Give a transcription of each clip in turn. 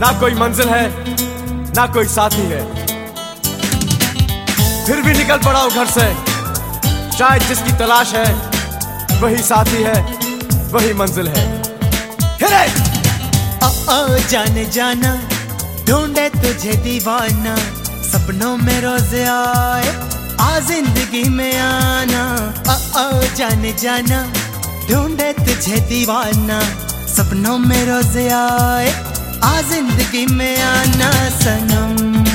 ना कोई मंजिल है, ना कोई साथी है। फिर भी निकल पड़ा घर से। शायद जिसकी तलाश है, वही साथी है, वही मंजिल है। हिरे! जाने जाना, ढूंढे तुझे दीवाना। सपनों में रोज आए, आ ज़िंदगी में आना। ओ ओ जाने जाना, ढूंढे तुझे दीवाना। सपनों में रोज आए आ ज़िंदगी में आना सनम।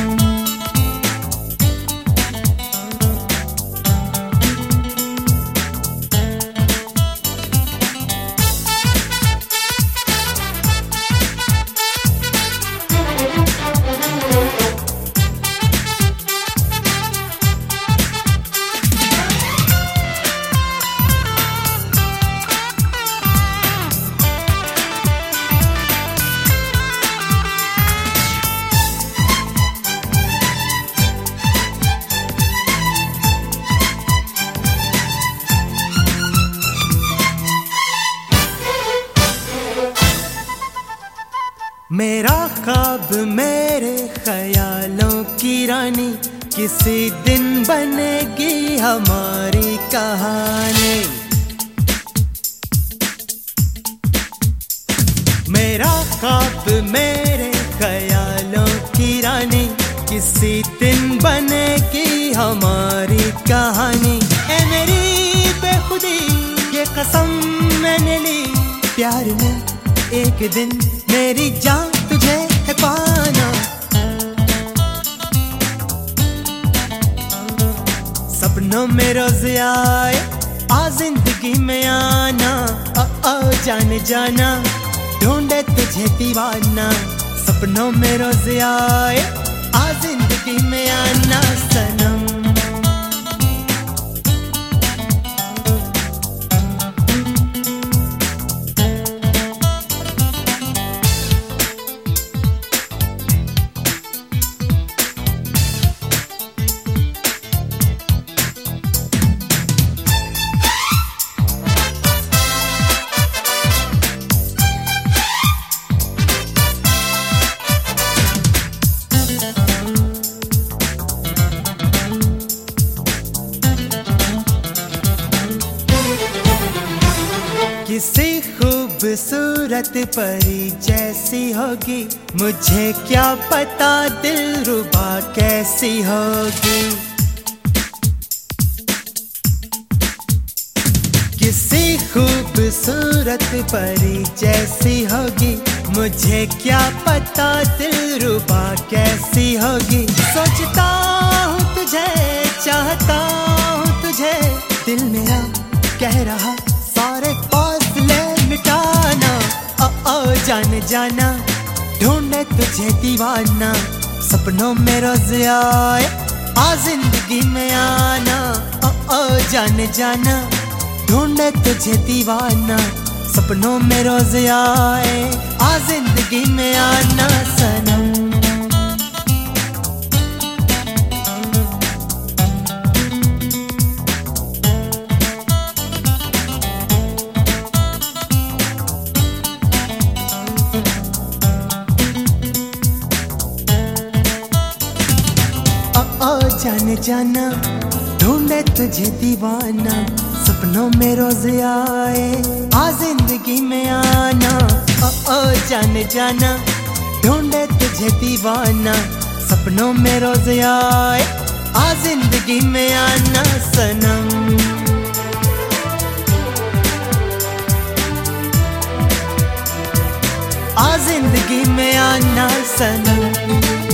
मेरे ख्यालों की रानी, किसी दिन बनेगी हमारी कहानी। मेरा ख्वाब मेरे ख्यालों की रानी, किसी दिन बनेगी हमारी कहानी। ए मेरी बेखुदी, ये कसम मैंने ली, प्यार में एक दिन मेरी जान पाना। सपनों में रोज आए आ ज़िंदगी में आना। ओ ओ जाने जाना, ढूंढे तुझे दीवाना। सपनों में रोज आए आ ज़िंदगी में आना। सनम किसी खूबसूरत परी जैसी होगी। मुझे क्या पता दिल रुबा कैसी होगी। किसी खूबसूरत परी जैसी होगी। मुझे क्या पता दिल रुबा कैसी होगी। सोचता हूँ तुझे, चाहता हूँ तुझे। दिल मेरा कह रहा जाने जाना, ढूंढे तुझे दीवाना, सपनों में रोज आए आ ज़िंदगी में आना। ओ ओ जाने जाना, ढूंढे तुझे दीवाना, सपनों में रोज आए आ ज़िंदगी में आना, सनम। ओ जाने जाना, ढूंढे तुझे दीवाना, सपनों में रोज आए आ ज़िंदगी में आना। ओ ओ जाने जाना, ढूंढे तुझे दीवाना, सपनों में रोज आए आ ज़िंदगी में आना, सनम। आ ज़िंदगी में आना, सनम।